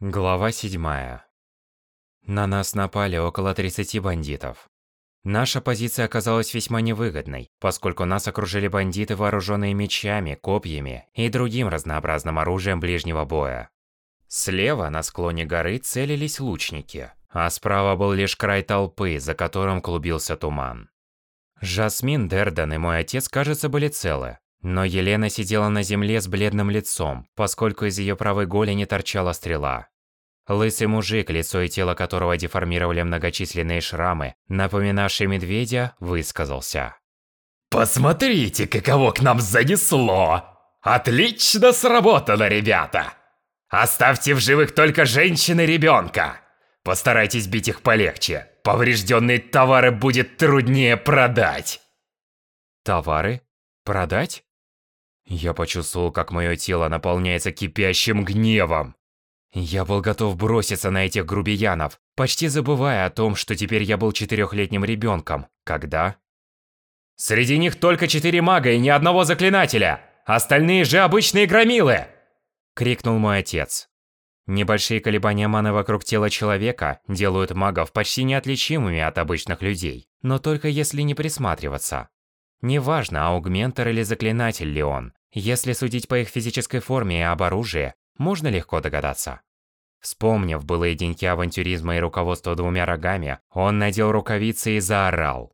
Глава 7. На нас напали около 30 бандитов. Наша позиция оказалась весьма невыгодной, поскольку нас окружили бандиты, вооруженные мечами, копьями и другим разнообразным оружием ближнего боя. Слева, на склоне горы, целились лучники, а справа был лишь край толпы, за которым клубился туман. Жасмин, Дердан и мой отец, кажется, были целы, но Елена сидела на земле с бледным лицом, поскольку из ее правой голени торчала стрела. Лысый мужик, лицо и тело которого деформировали многочисленные шрамы, напоминавшие медведя, высказался. «Посмотрите, каково к нам занесло! Отлично сработано, ребята! Оставьте в живых только женщин и ребенка! Постарайтесь бить их полегче, поврежденные товары будет труднее продать!» «Товары? Продать?» Я почувствовал, как мое тело наполняется кипящим гневом. Я был готов броситься на этих грубиянов, почти забывая о том, что теперь я был четырехлетним ребенком. Когда? «Среди них только четыре мага и ни одного заклинателя! Остальные же обычные громилы!» Крикнул мой отец. Небольшие колебания маны вокруг тела человека делают магов почти неотличимыми от обычных людей, но только если не присматриваться. Неважно, аугментор или заклинатель ли он, если судить по их физической форме и об оружии, можно легко догадаться. Вспомнив былые деньки авантюризма и руководства двумя рогами, он надел рукавицы и заорал.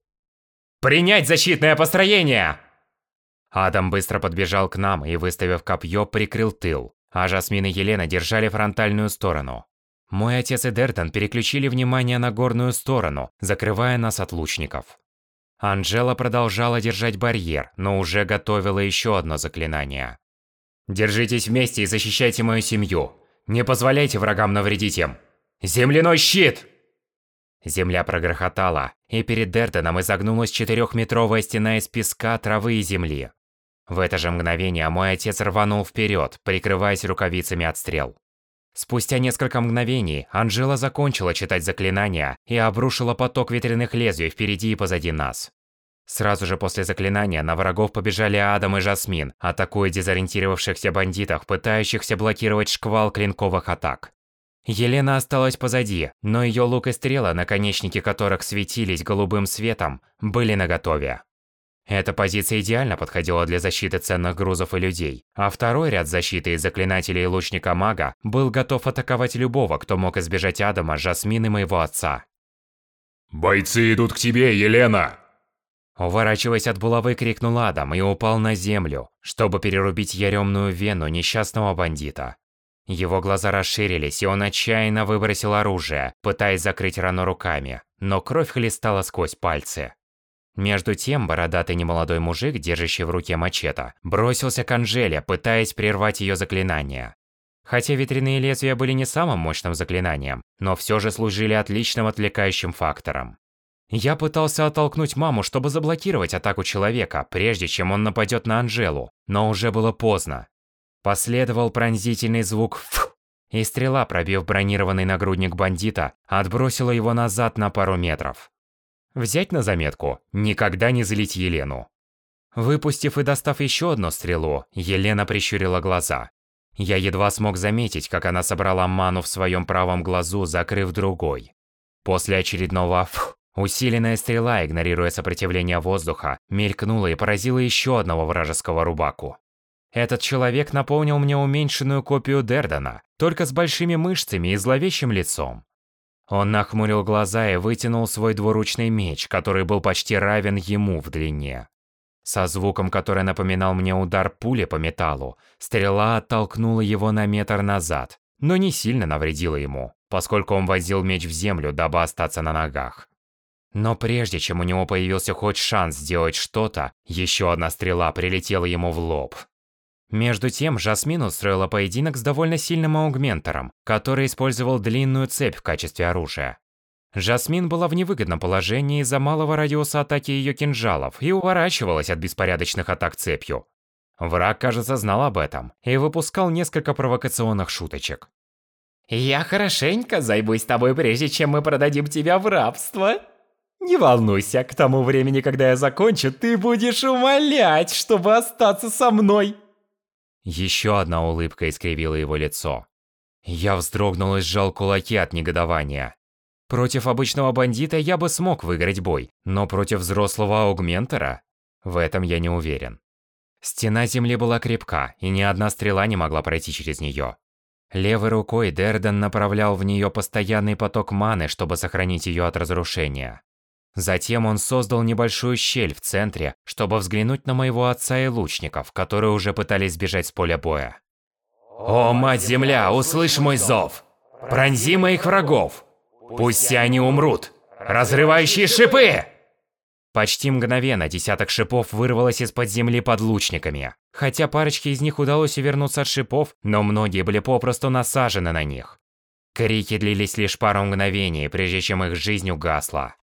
«Принять защитное построение!» Адам быстро подбежал к нам и, выставив копье, прикрыл тыл, а Жасмин и Елена держали фронтальную сторону. Мой отец и Дертон переключили внимание на горную сторону, закрывая нас от лучников. Анжела продолжала держать барьер, но уже готовила еще одно заклинание. Держитесь вместе и защищайте мою семью. Не позволяйте врагам навредить им. Земляной щит! Земля прогрохотала, и перед Дертоном изогнулась четырехметровая стена из песка, травы и земли. В это же мгновение мой отец рванул вперед, прикрываясь рукавицами от стрел. Спустя несколько мгновений Анжела закончила читать заклинания и обрушила поток ветряных лезвий впереди и позади нас. Сразу же после заклинания на врагов побежали Адам и Жасмин, атакуя дезориентировавшихся бандитов, пытающихся блокировать шквал клинковых атак. Елена осталась позади, но ее лук и стрела, наконечники которых светились голубым светом, были наготове. Эта позиция идеально подходила для защиты ценных грузов и людей, а второй ряд защиты из заклинателей и лучника-мага был готов атаковать любого, кто мог избежать Адама, Жасмин и моего отца. «Бойцы идут к тебе, Елена!» Уворачиваясь от булавы, крикнул Адам и упал на землю, чтобы перерубить яремную вену несчастного бандита. Его глаза расширились, и он отчаянно выбросил оружие, пытаясь закрыть рану руками, но кровь хлестала сквозь пальцы. Между тем, бородатый немолодой мужик, держащий в руке мачете, бросился к Анжеле, пытаясь прервать ее заклинание. Хотя ветряные лезвия были не самым мощным заклинанием, но все же служили отличным отвлекающим фактором. Я пытался оттолкнуть маму, чтобы заблокировать атаку человека, прежде чем он нападет на Анжелу, но уже было поздно. Последовал пронзительный звук «ф», и стрела, пробив бронированный нагрудник бандита, отбросила его назад на пару метров. Взять на заметку – никогда не залить Елену. Выпустив и достав еще одну стрелу, Елена прищурила глаза. Я едва смог заметить, как она собрала ману в своем правом глазу, закрыв другой. После очередного «ф» Усиленная стрела, игнорируя сопротивление воздуха, мелькнула и поразила еще одного вражеского рубаку. Этот человек напомнил мне уменьшенную копию Дердана, только с большими мышцами и зловещим лицом. Он нахмурил глаза и вытянул свой двуручный меч, который был почти равен ему в длине. Со звуком, который напоминал мне удар пули по металлу, стрела оттолкнула его на метр назад, но не сильно навредила ему, поскольку он возил меч в землю, дабы остаться на ногах. Но прежде чем у него появился хоть шанс сделать что-то, еще одна стрела прилетела ему в лоб. Между тем, Жасмин устроила поединок с довольно сильным аугментором, который использовал длинную цепь в качестве оружия. Жасмин была в невыгодном положении из-за малого радиуса атаки ее кинжалов и уворачивалась от беспорядочных атак цепью. Враг, кажется, знал об этом и выпускал несколько провокационных шуточек. «Я хорошенько займусь тобой, прежде чем мы продадим тебя в рабство», не волнуйся, к тому времени, когда я закончу, ты будешь умолять, чтобы остаться со мной. Еще одна улыбка искривила его лицо. Я вздрогнул и сжал кулаки от негодования. Против обычного бандита я бы смог выиграть бой, но против взрослого аугментера? В этом я не уверен. Стена земли была крепка, и ни одна стрела не могла пройти через нее. Левой рукой Дерден направлял в нее постоянный поток маны, чтобы сохранить ее от разрушения. Затем он создал небольшую щель в центре, чтобы взглянуть на моего отца и лучников, которые уже пытались сбежать с поля боя. «О, Мать-Земля, услышь мой зов! Пронзи моих врагов! Пусть они умрут! Разрывающие шипы!» Почти мгновенно десяток шипов вырвалось из-под земли под лучниками. Хотя парочке из них удалось увернуться от шипов, но многие были попросту насажены на них. Крики длились лишь пару мгновений, прежде чем их жизнь угасла.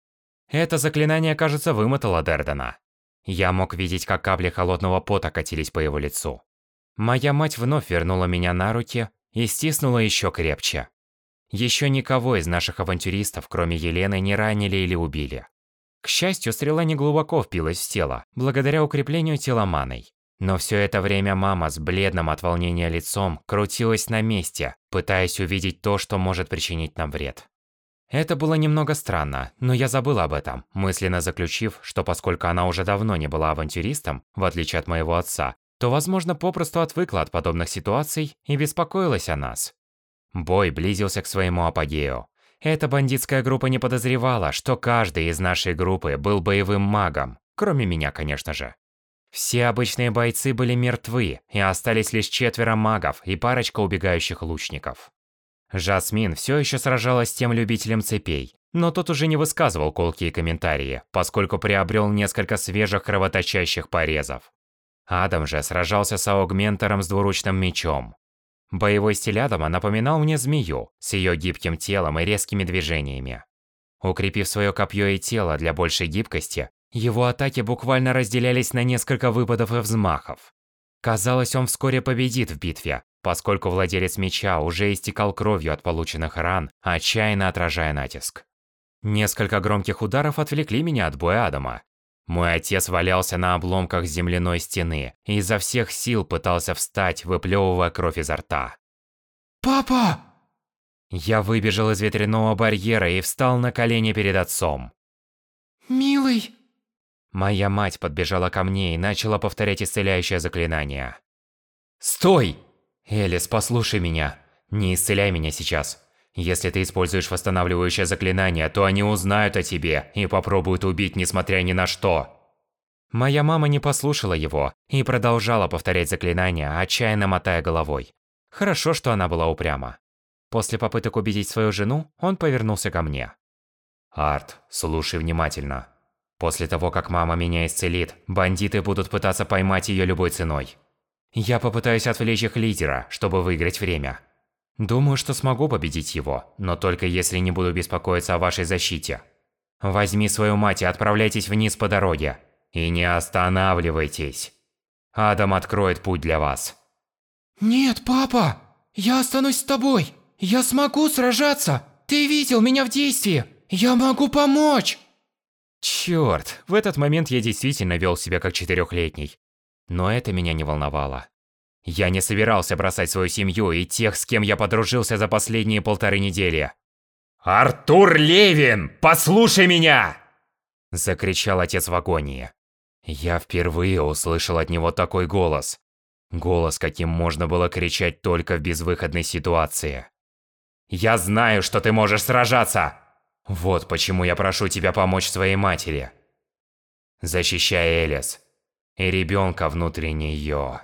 Это заклинание, кажется, вымотало Дердена. Я мог видеть, как капли холодного пота катились по его лицу. Моя мать вновь вернула меня на руки и стиснула еще крепче. Еще никого из наших авантюристов, кроме Елены, не ранили или убили. К счастью, стрела не глубоко впилась в тело, благодаря укреплению тела маной. Но все это время мама с бледным от волнения лицом крутилась на месте, пытаясь увидеть то, что может причинить нам вред. Это было немного странно, но я забыл об этом, мысленно заключив, что поскольку она уже давно не была авантюристом, в отличие от моего отца, то, возможно, попросту отвыкла от подобных ситуаций и беспокоилась о нас. Бой близился к своему апогею. Эта бандитская группа не подозревала, что каждый из нашей группы был боевым магом, кроме меня, конечно же. Все обычные бойцы были мертвы, и остались лишь четверо магов и парочка убегающих лучников. Жасмин все еще сражалась с тем любителем цепей, но тот уже не высказывал колкие комментарии, поскольку приобрел несколько свежих кровоточащих порезов. Адам же сражался с аугментером с двуручным мечом. Боевой стиль Адама напоминал мне змею, с ее гибким телом и резкими движениями. Укрепив свое копье и тело для большей гибкости, его атаки буквально разделялись на несколько выпадов и взмахов. Казалось, он вскоре победит в битве, поскольку владелец меча уже истекал кровью от полученных ран, отчаянно отражая натиск. Несколько громких ударов отвлекли меня от боя Адама. Мой отец валялся на обломках земляной стены и изо всех сил пытался встать, выплевывая кровь изо рта. «Папа!» Я выбежал из ветряного барьера и встал на колени перед отцом. «Милый!» Моя мать подбежала ко мне и начала повторять исцеляющее заклинание. «Стой! Элис, послушай меня. Не исцеляй меня сейчас. Если ты используешь восстанавливающее заклинание, то они узнают о тебе и попробуют убить, несмотря ни на что». Моя мама не послушала его и продолжала повторять заклинание, отчаянно мотая головой. Хорошо, что она была упряма. После попыток убедить свою жену, он повернулся ко мне. «Арт, слушай внимательно. После того, как мама меня исцелит, бандиты будут пытаться поймать ее любой ценой. Я попытаюсь отвлечь их лидера, чтобы выиграть время. Думаю, что смогу победить его, но только если не буду беспокоиться о вашей защите. Возьми свою мать и отправляйтесь вниз по дороге. И не останавливайтесь. Адам откроет путь для вас. «Нет, папа! Я останусь с тобой! Я смогу сражаться! Ты видел меня в действии! Я могу помочь!» Чёрт, в этот момент я действительно вел себя как четырехлетний. Но это меня не волновало. Я не собирался бросать свою семью и тех, с кем я подружился за последние полторы недели. «Артур Левин, послушай меня!» Закричал отец в агонии. Я впервые услышал от него такой голос. Голос, каким можно было кричать только в безвыходной ситуации. «Я знаю, что ты можешь сражаться!» Вот почему я прошу тебя помочь своей матери. Защищай Элис и ребенка внутри нее.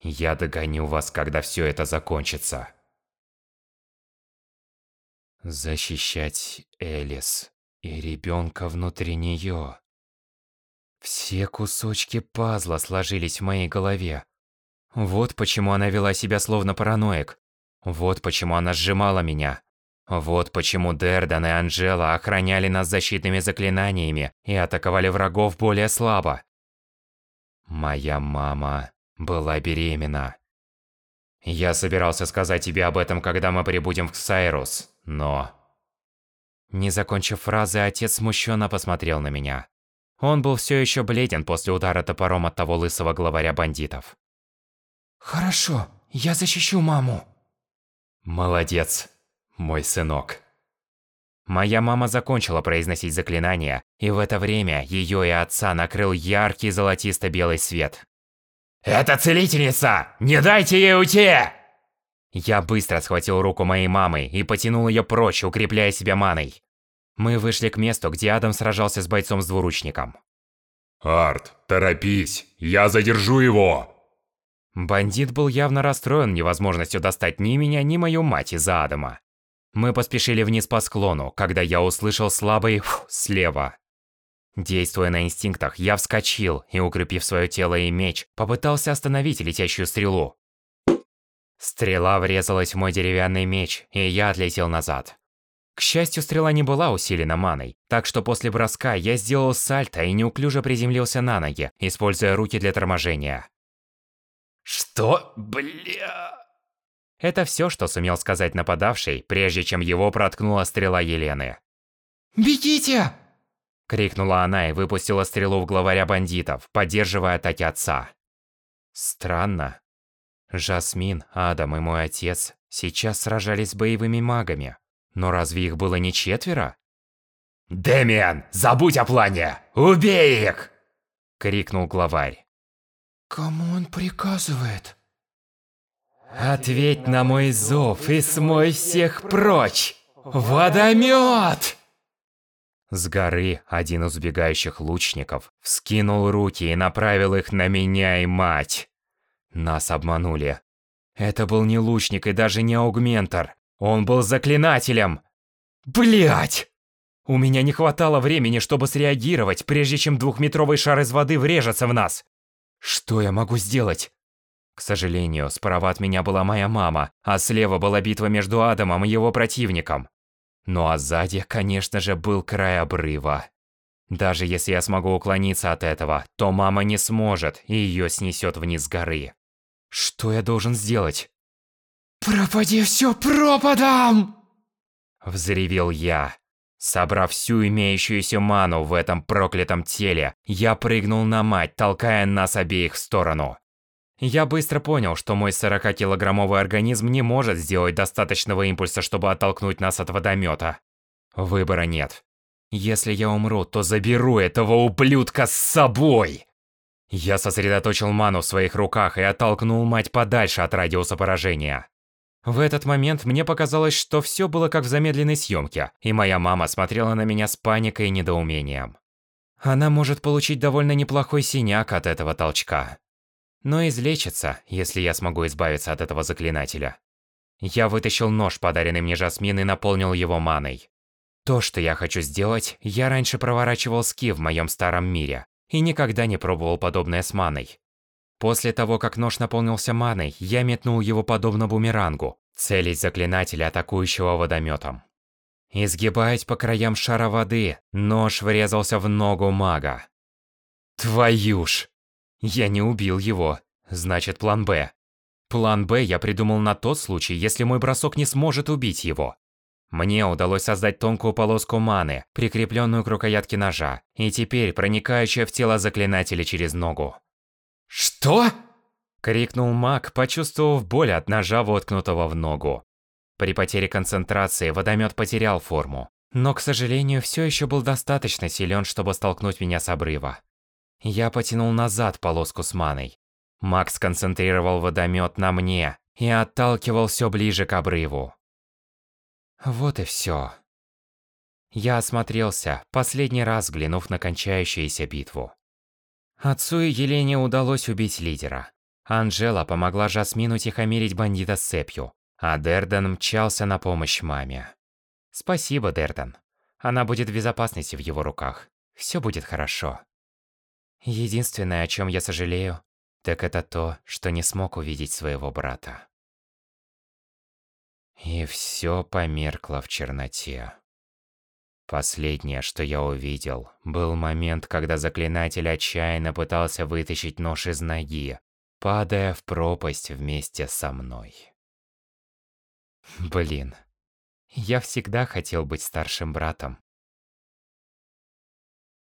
Я догоню вас, когда все это закончится. Защищать Элис и ребенка внутри нее. Все кусочки пазла сложились в моей голове. Вот почему она вела себя словно параноик. Вот почему она сжимала меня. Вот почему Дердан и Анжела охраняли нас защитными заклинаниями и атаковали врагов более слабо. Моя мама была беременна. Я собирался сказать тебе об этом, когда мы прибудем в Ксайрус, но... Не закончив фразы, отец смущенно посмотрел на меня. Он был все еще бледен после удара топором от того лысого главаря бандитов. «Хорошо, я защищу маму», Молодец, мой сынок. Моя мама закончила произносить заклинание, и в это время ее и отца накрыл яркий золотисто-белый свет. «Это целительница! Не дайте ей уйти!» Я быстро схватил руку моей мамы и потянул ее прочь, укрепляя себя маной. Мы вышли к месту, где Адам сражался с бойцом с двуручником. «Арт, торопись, я задержу его!» Бандит был явно расстроен невозможностью достать ни меня, ни мою мать из-за Адама. Мы поспешили вниз по склону, когда я услышал слабый фу, слева. Действуя на инстинктах, я вскочил и, укрепив свое тело и меч, попытался остановить летящую стрелу. Стрела врезалась в мой деревянный меч, и я отлетел назад. К счастью, стрела не была усилена маной, так что после броска я сделал сальто и неуклюже приземлился на ноги, используя руки для торможения. Что? Бля... Это все, что сумел сказать нападавший, прежде чем его проткнула стрела Елены. «Бегите!» Крикнула она и выпустила стрелу в главаря бандитов, поддерживая атаки отца. Странно. Жасмин, Адам и мой отец сейчас сражались с боевыми магами. Но разве их было не четверо? «Дэмиан, забудь о плане! Убей их!» Крикнул главарь. Кому он приказывает? Ответь на мой зов и смой всех прочь! Водомет! С горы один из убегающих лучников вскинул руки и направил их на меня и мать. Нас обманули. Это был не лучник и даже не аугментор. Он был заклинателем. Блять! У меня не хватало времени, чтобы среагировать, прежде чем двухметровый шар из воды врежется в нас. Что я могу сделать? К сожалению, справа от меня была моя мама, а слева была битва между Адамом и его противником. Ну а сзади, конечно же, был край обрыва. Даже если я смогу уклониться от этого, то мама не сможет, и ее снесет вниз горы. Что я должен сделать? «Пропади все пропадом!» Взревел я. Собрав всю имеющуюся ману в этом проклятом теле, я прыгнул на мать, толкая нас обеих в сторону. Я быстро понял, что мой 40-килограммовый организм не может сделать достаточного импульса, чтобы оттолкнуть нас от водомета. Выбора нет. Если я умру, то заберу этого ублюдка с собой. Я сосредоточил ману в своих руках и оттолкнул мать подальше от радиуса поражения. В этот момент мне показалось, что все было как в замедленной съемке, и моя мама смотрела на меня с паникой и недоумением. Она может получить довольно неплохой синяк от этого толчка. Но излечится, если я смогу избавиться от этого заклинателя. Я вытащил нож, подаренный мне Жасмин, и наполнил его маной. То, что я хочу сделать, я раньше проворачивал ски в моем старом мире, и никогда не пробовал подобное с маной. После того, как нож наполнился маной, я метнул его подобно бумерангу, целясь заклинателя, атакующего водометом. Изгибаясь по краям шара воды, нож врезался в ногу мага. Твою ж! Я не убил его, значит план Б. План Б я придумал на тот случай, если мой бросок не сможет убить его. Мне удалось создать тонкую полоску маны, прикрепленную к рукоятке ножа, и теперь проникающая в тело заклинателя через ногу. «Что?» – крикнул маг, почувствовав боль от ножа, воткнутого в ногу. При потере концентрации водомет потерял форму, но, к сожалению, все еще был достаточно силен, чтобы столкнуть меня с обрыва. Я потянул назад полоску с маной. Макс сконцентрировал водомет на мне и отталкивал все ближе к обрыву. Вот и все. Я осмотрелся, последний раз взглянув на кончающуюся битву. Отцу и Елене удалось убить лидера. Анжела помогла Жасмину тихомирить бандита с цепью, а Дерден мчался на помощь маме. Спасибо, Дерден. Она будет в безопасности в его руках. Все будет хорошо. Единственное, о чем я сожалею, так это то, что не смог увидеть своего брата. И все померкло в черноте. Последнее, что я увидел, был момент, когда заклинатель отчаянно пытался вытащить нож из ноги, падая в пропасть вместе со мной. Блин, я всегда хотел быть старшим братом.